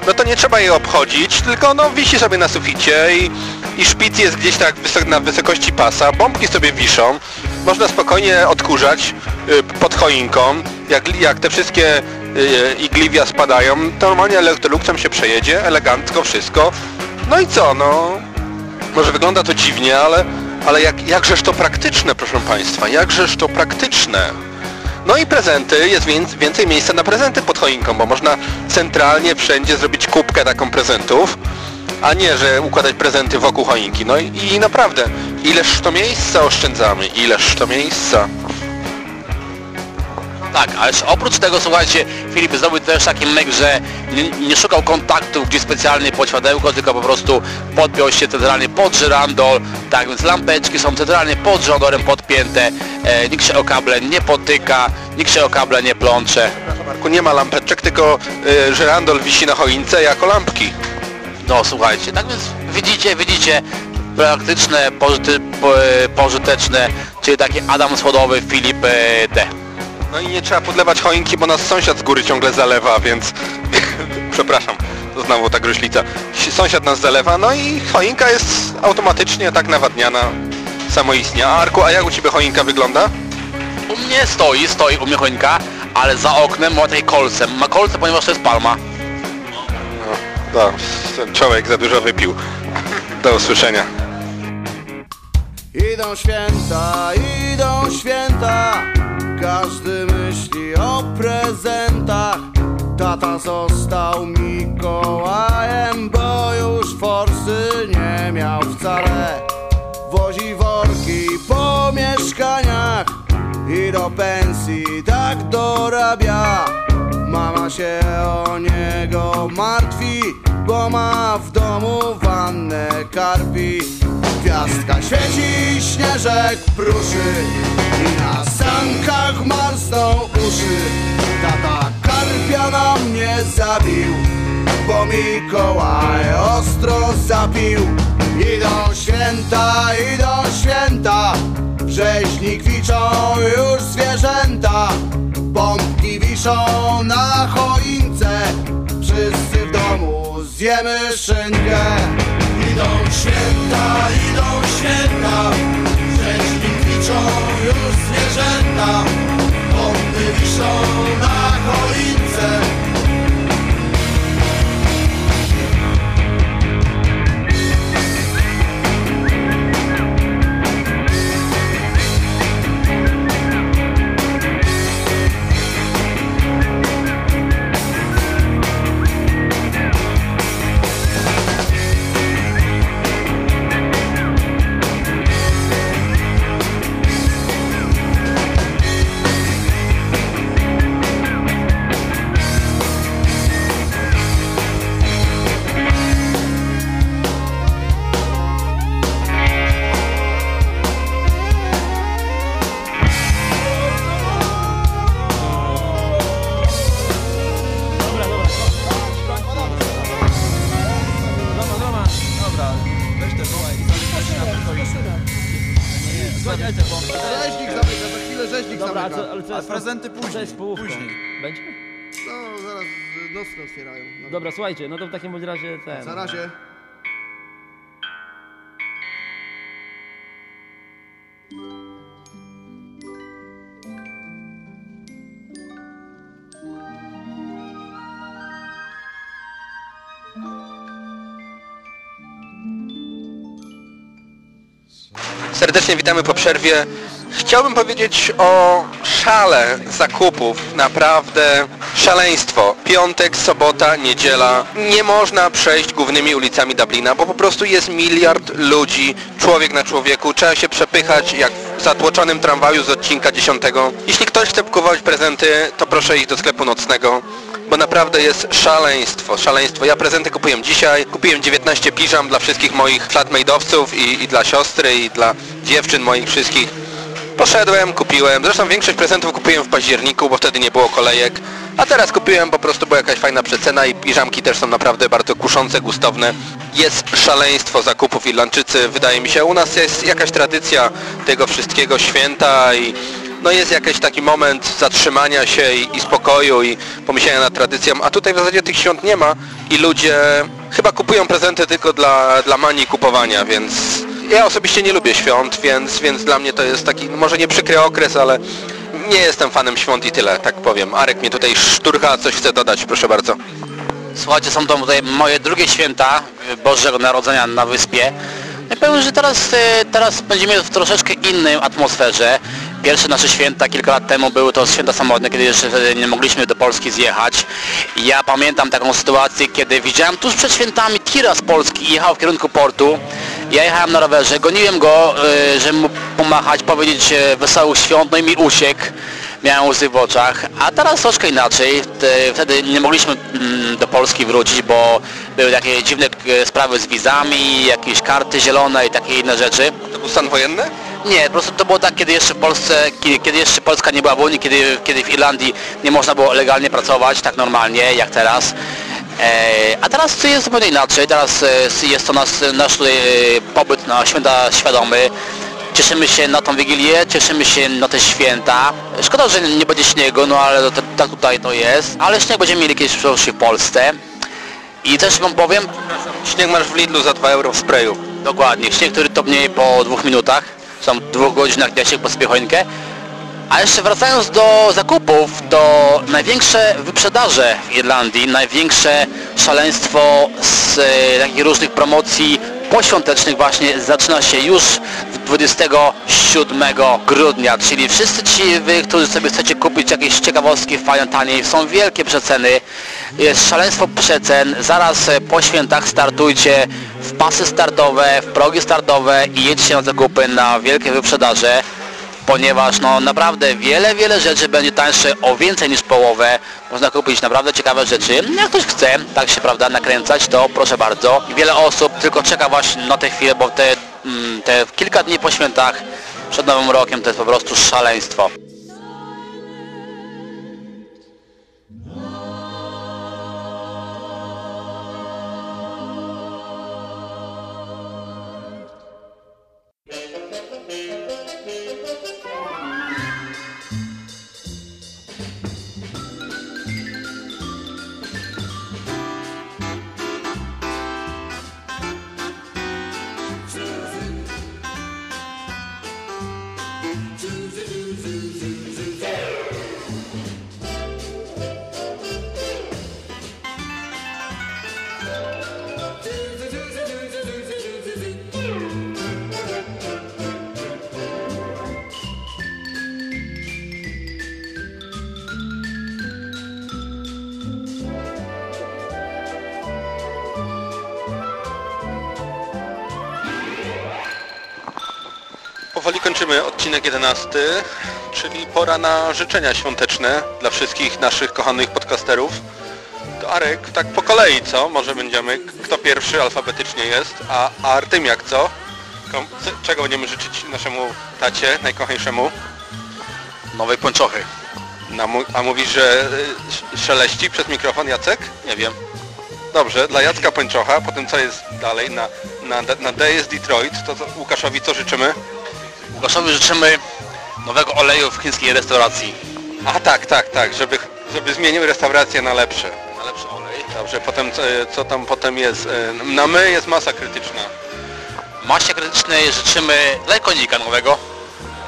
no to nie trzeba jej obchodzić, tylko no wisi sobie na suficie i, i szpic jest gdzieś tak wysok, na wysokości pasa, bombki sobie wiszą, można spokojnie odkurzać y, pod choinką, jak, jak te wszystkie y, igliwia spadają, to normalnie elektroluxem się przejedzie, elegancko wszystko, no i co, no? Może wygląda to dziwnie, ale, ale jak, jakżeż to praktyczne, proszę Państwa, jakżeż to praktyczne. No i prezenty, jest więc, więcej miejsca na prezenty pod choinką, bo można centralnie wszędzie zrobić kubkę taką prezentów, a nie, że układać prezenty wokół choinki. No i, i naprawdę, ileż to miejsca oszczędzamy, ileż to miejsca. Tak, ale oprócz tego, słuchajcie, Filip zrobił też taki myk, że nie, nie szukał kontaktów gdzieś specjalnie pod światełko, tylko po prostu podpiął się centralnie pod żyrandol, tak więc lampeczki są centralnie pod żyrandolem podpięte, e, nikt się o kable nie potyka, nikt się o kable nie plącze. Marku, nie ma lampeczek, tylko y, żyrandol wisi na choince jako lampki. No słuchajcie, tak więc widzicie, widzicie, praktyczne, pożyty, po, pożyteczne, czyli taki Adam Schodowy, Filip e, D. No i nie trzeba podlewać choinki, bo nas sąsiad z góry ciągle zalewa, więc... *laughs* Przepraszam, to znowu ta gruźlica. Sąsiad nas zalewa, no i choinka jest automatycznie tak nawadniana, samoistnie. A Arku, a jak u Ciebie choinka wygląda? U mnie stoi, stoi u mnie choinka, ale za oknem ma tej kolce. Ma kolce, ponieważ to jest palma. No, no, ten człowiek za dużo wypił. *laughs* Do usłyszenia. Idą święta, idą święta Każdy myśli o prezentach. Tata został Mikołajem Bo już forsy nie miał wcale. Wozi worki po mieszkaniach I do pensji tak dorabia. Mama się o niego martwi Bo ma w domu wannę karpi. Gwiazdka świeci, śnieżek pruszy I na sankach marsną uszy. Tata karpia na mnie zabił Bo Mikołaj ostro zapił. Idą święta, idą święta Wrześni kwiczą już zwierzęta. Bombki wiszą zjemy szynkę Idą święta, idą święta. Wrześni kwiczą już zwierzęta. Bomby wiszą na choince Co jest połówką? Później. Będzie? No, zaraz y, nocne otwierają. No. Dobra, słuchajcie, no to w takim bądź razie ten... Na razie. Serdecznie witamy po przerwie. Chciałbym powiedzieć o szale zakupów. Naprawdę szaleństwo. Piątek, sobota, niedziela. Nie można przejść głównymi ulicami Dublina, bo po prostu jest miliard ludzi, człowiek na człowieku. Trzeba się przepychać jak w zatłoczonym tramwaju z odcinka 10. Jeśli ktoś chce kupować prezenty, to proszę iść do sklepu nocnego bo naprawdę jest szaleństwo, szaleństwo. Ja prezenty kupiłem dzisiaj, kupiłem 19 piżam dla wszystkich moich flatmate'owców i, i dla siostry, i dla dziewczyn moich wszystkich. Poszedłem, kupiłem, zresztą większość prezentów kupiłem w październiku, bo wtedy nie było kolejek, a teraz kupiłem po prostu, bo jakaś fajna przecena i piżamki też są naprawdę bardzo kuszące, gustowne. Jest szaleństwo zakupów irlandczycy, wydaje mi się. U nas jest jakaś tradycja tego wszystkiego, święta i no jest jakiś taki moment zatrzymania się i, i spokoju i pomyślenia nad tradycją, a tutaj w zasadzie tych świąt nie ma i ludzie chyba kupują prezenty tylko dla, dla manii kupowania, więc ja osobiście nie lubię świąt, więc, więc dla mnie to jest taki, no może nie przykry okres, ale nie jestem fanem świąt i tyle, tak powiem. Arek mnie tutaj szturcha, coś chce dodać, proszę bardzo. Słuchajcie, są to tutaj moje drugie święta Bożego Narodzenia na wyspie. Ja powiem, że teraz, e, teraz będziemy w troszeczkę innej atmosferze. Pierwsze nasze święta kilka lat temu były to święta samotne, kiedy jeszcze nie mogliśmy do Polski zjechać. Ja pamiętam taką sytuację, kiedy widziałem tuż przed świętami tira z Polski i jechał w kierunku portu. Ja jechałem na rowerze, goniłem go, e, żeby mu pomachać, powiedzieć wesołych świąt, no i mi uciekł. Miałem łzy w oczach, a teraz troszkę inaczej. Te- Wtedy nie mogliśmy mm, do Polski wrócić, bo były takie dziwne e, sprawy z wizami, jakieś karty zielone i takie inne rzeczy. To był stan wojenny? Nie, po prostu to było tak, kiedy jeszcze w Polsce, kiedy, kiedy jeszcze Polska nie była w Unii, kiedy, kiedy w Irlandii nie można było legalnie pracować, tak normalnie, jak teraz. E, a teraz jest zupełnie inaczej, teraz e, jest to nas, nasz tutaj e, pobyt na święta świadomy. Cieszymy się na tą Wigilię, cieszymy się na te święta. Szkoda, że nie będzie śniegu, no ale to, tak tutaj to jest. Ale śnieg będziemy mieli kiedyś w w Polsce. I też wam powiem... Śnieg masz w Lidlu za 2 euro w sprayu. Dokładnie, śnieg, który topnieje po dwóch minutach. Są dwóch godzinach, się posypię choinkę. A jeszcze wracając do zakupów, to największe wyprzedaże w Irlandii, największe szaleństwo z e, takich różnych promocji poświątecznych właśnie zaczyna się już 27 grudnia, czyli wszyscy ci wy, którzy sobie chcecie kupić jakieś ciekawostki fajne, taniej, są wielkie przeceny, jest szaleństwo przecen, zaraz e, po świętach startujcie w pasy startowe, w progi startowe i jedźcie na zakupy na wielkie wyprzedaże ponieważ no naprawdę wiele, wiele rzeczy będzie tańsze o więcej niż połowę. Można kupić naprawdę ciekawe rzeczy. Jak ktoś chce tak się prawda nakręcać, to proszę bardzo. Wiele osób tylko czeka właśnie na tę chwilę, bo te, mm, te kilka dni po świętach przed Nowym Rokiem to jest po prostu szaleństwo. Kończymy odcinek 11, czyli pora na życzenia świąteczne dla wszystkich naszych kochanych podcasterów. To Arek, tak po kolei co? Może będziemy, kto pierwszy alfabetycznie jest, a, a Artymiak co? Kom- Czego będziemy życzyć naszemu tacie najkochańszemu? Nowej pończochy. Na a mówisz, że y, sz- szeleści przez mikrofon Jacek? Nie wiem. Dobrze, dla Jacka Pończocha, potem co jest dalej na, na, na DS Detroit, to co, Łukaszowi co życzymy? Łukaszowi życzymy nowego oleju w chińskiej restauracji. A tak, tak, tak, żeby, żeby zmienił restaurację na lepsze. Na lepszy olej. Dobrze, potem co, co tam potem jest? E, Na my jest masa krytyczna. Masie krytycznej życzymy lajkonika nowego.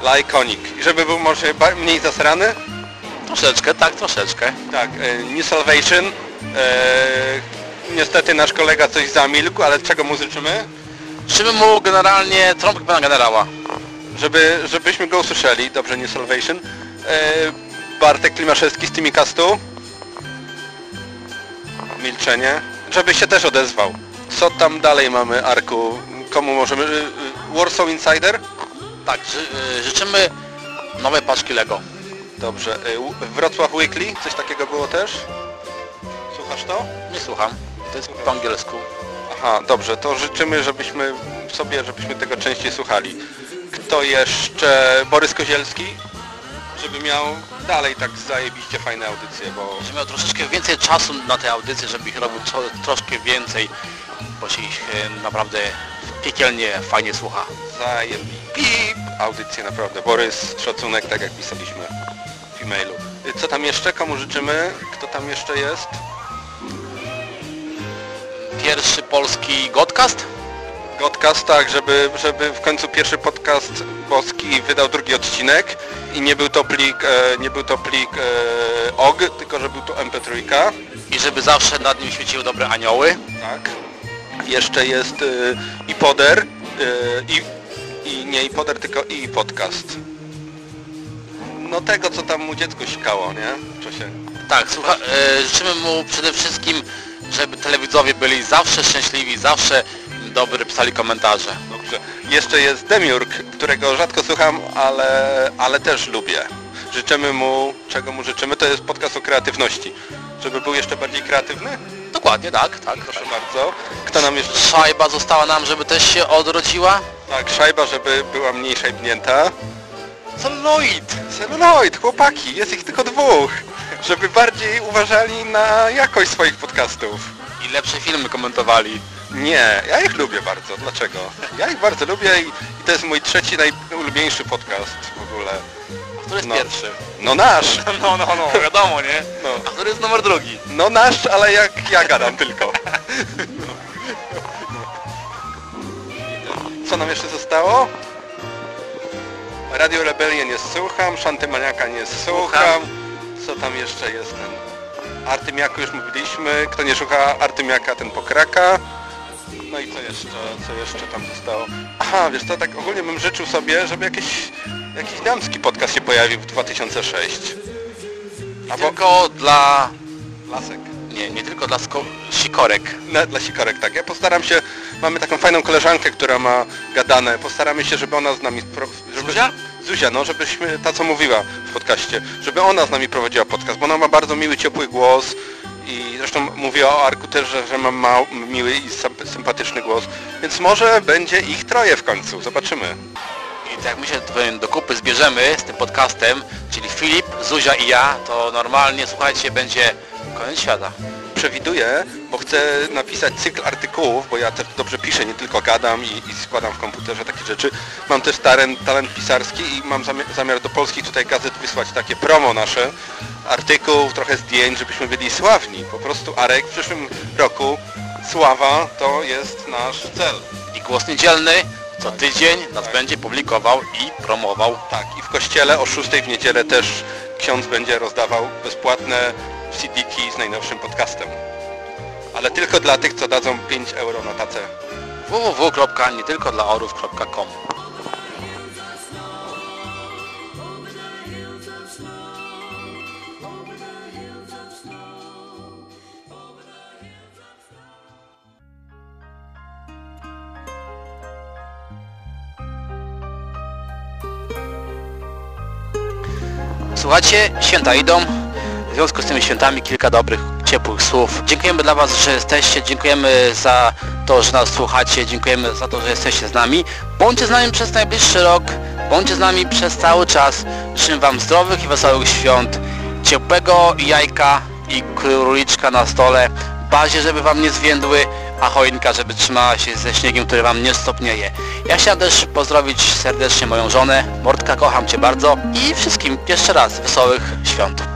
Lajkonik. I żeby był może ba- mniej zasrany? Troszeczkę, tak, troszeczkę. Tak, e, New Salvation. E, niestety nasz kolega coś zamilkł, ale czego mu życzymy? Życzymy mu generalnie trąbki pana generała. Żeby, żebyśmy go usłyszeli. Dobrze, New Salvation. E, Bartek Klimaszewski z Timicastu. Milczenie. Żeby się też odezwał. Co tam dalej mamy, Arku? Komu możemy... y, y, Warsaw Insider? Tak, y, życzymy nowej paczki Lego. Dobrze. Wrocław Weekly? Coś takiego było też? Słuchasz to? Nie słucham. To jest po angielsku. Aha, dobrze, to życzymy, żebyśmy sobie, żebyśmy tego częściej słuchali. Kto jeszcze? Borys Kozielski? Żeby miał dalej tak zajebiście fajne audycje, bo... Żeby miał troszeczkę więcej czasu na te audycje, żeby ich robił tro, troszkę więcej, bo się ich e, naprawdę piekielnie fajnie słucha. Zajebi... Pip! Audycje naprawdę. Borys, szacunek, tak jak pisaliśmy w e-mailu. Co tam jeszcze? Komu życzymy? Kto tam jeszcze jest? Pierwszy polski Godcast? Godcast, tak, żeby, żeby w końcu pierwszy podcast boski wydał drugi odcinek i nie był to plik, e, nie był to plik e, OG, tylko że był to MP3. I żeby zawsze nad nim świeciły dobre anioły. Tak. Jeszcze jest e, i poder, e, i, i nie i poder, tylko i podcast. No tego, co tam mu dziecko sikało, nie? Czusie. Tak, słucha, e, życzymy mu przede wszystkim, żeby telewidzowie byli zawsze szczęśliwi, zawsze dobry pisali komentarze. Dobrze. Jeszcze jest Demiurg, którego rzadko słucham, ale, ale też lubię. Życzymy mu, czego mu życzymy, to jest podcast o kreatywności. Żeby był jeszcze bardziej kreatywny? Dokładnie, tak, tak. Proszę bardzo. Kto nam jeszcze... Szajba została nam, żeby też się odrodziła. Tak, szajba, żeby była mniej szajbnięta. Celuloid! Celuloid, chłopaki, jest ich tylko dwóch. Żeby bardziej uważali na jakość swoich podcastów. I lepsze filmy komentowali. Nie, ja ich lubię bardzo. Dlaczego? Ja ich bardzo lubię i, i to jest mój trzeci najulubieńszy podcast w ogóle. A który jest No. pierwszy? No nasz! *laughs* No, no, no, wiadomo, nie? No. A który jest numer drugi? No nasz, ale jak ja gadam tylko. *laughs* Co nam jeszcze zostało? Radio Rebellion nie słucham, Szantymaniaka nie słucham. Co tam jeszcze jest ten? Artymiaku już mówiliśmy. Kto nie słucha Artymiaka, ten pokraka. No i co jeszcze? Co jeszcze tam zostało? Aha, wiesz co, tak ogólnie bym życzył sobie, żeby jakiś, jakiś damski podcast się pojawił w 2006. A tylko dla... Lasek. Nie, nie tylko dla sko- sikorek. Na, dla sikorek, tak. Ja postaram się, mamy taką fajną koleżankę, która ma gadane, postaramy się, żeby ona z nami... Pro, żeby, Zuzia? Zuzia, no, żebyśmy, ta co mówiła w podcaście, żeby ona z nami prowadziła podcast, bo ona ma bardzo miły, ciepły głos i zresztą mówiła o Arku też, że, że ma mał, miły i symp- sympatyczny głos, więc może będzie ich troje w końcu, zobaczymy. I jak my się do kupy zbierzemy z tym podcastem, czyli Filip, Zuzia i ja, to normalnie, słuchajcie, będzie koniec świata. Przewiduję, bo chcę napisać cykl artykułów, bo ja też dobrze piszę, nie tylko gadam i, i składam w komputerze takie rzeczy. Mam też talent, talent pisarski i mam zamiar, zamiar do polskich tutaj gazet wysłać takie promo nasze, artykuł, trochę zdjęć, żebyśmy byli sławni. Po prostu Arek w przyszłym roku sława to jest nasz cel. I głos niedzielny co tydzień nas będzie publikował i promował. Tak, i w kościele o 6 w niedzielę też ksiądz będzie rozdawał bezpłatne CD-ki z najnowszym podcastem. Ale tylko dla tych, co dadzą 5 euro na tacę. www.nietylkodlaorów.com Słuchajcie, święta idą. W związku z tymi świętami kilka dobrych, ciepłych słów. Dziękujemy dla Was, że jesteście, dziękujemy za to, że nas słuchacie, dziękujemy za to, że jesteście z nami. Bądźcie z nami przez najbliższy rok, bądźcie z nami przez cały czas. Życzę Wam zdrowych i wesołych świąt, ciepłego jajka i króliczka na stole, bazie, żeby wam nie zwiędły, a choinka, żeby trzymała się ze śniegiem, który wam nie stopnieje. Ja chciałem też pozdrowić serdecznie moją żonę, Mordka, kocham cię bardzo i wszystkim jeszcze raz wesołych świąt.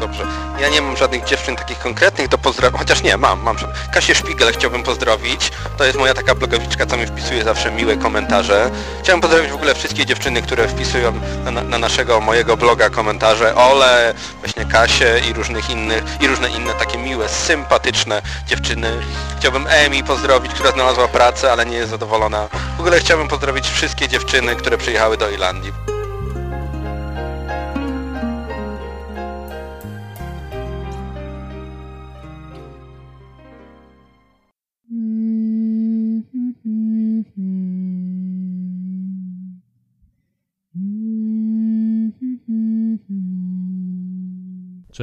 Dobrze. Ja nie mam żadnych dziewczyn takich konkretnych do pozdrowienia, chociaż nie, mam, mam. Kasię Szpigel chciałbym pozdrowić. To jest moja taka blogowiczka, co mi wpisuje zawsze miłe komentarze. Chciałem pozdrowić w ogóle wszystkie dziewczyny, które wpisują na, na naszego, mojego bloga komentarze. Ole, właśnie Kasię i różnych innych, i różne inne takie miłe, sympatyczne dziewczyny. Chciałbym Emi pozdrowić, która znalazła pracę, ale nie jest zadowolona. W ogóle chciałbym pozdrowić wszystkie dziewczyny, które przyjechały do Irlandii.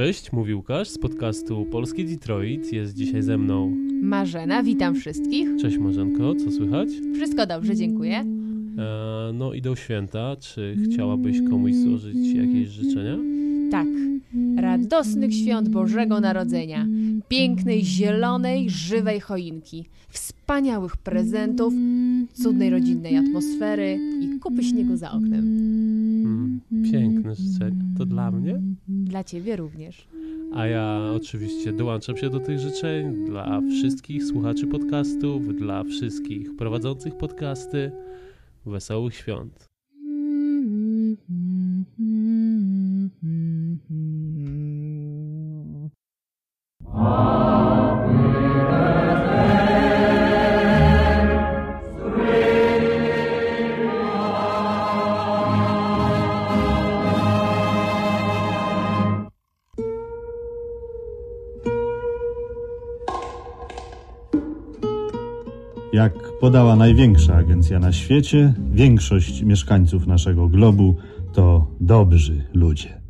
Cześć, mówi Łukasz z podcastu Polski Detroit. Jest dzisiaj ze mną. Marzena, witam wszystkich. Cześć Marzenko, co słychać? Wszystko dobrze, dziękuję. E, no idą święta. Czy chciałabyś komuś złożyć jakieś życzenia? Tak. Radosnych świąt Bożego Narodzenia, pięknej, zielonej, żywej choinki, wspaniałych prezentów, cudnej rodzinnej atmosfery i kupy śniegu za oknem. Hmm, piękne życzenia. To dla mnie? Dla ciebie również. A ja oczywiście dołączam się do tych życzeń dla wszystkich słuchaczy podcastów, dla wszystkich prowadzących podcasty. Wesołych świąt. Podała największa agencja na świecie, większość mieszkańców naszego globu to dobrzy ludzie.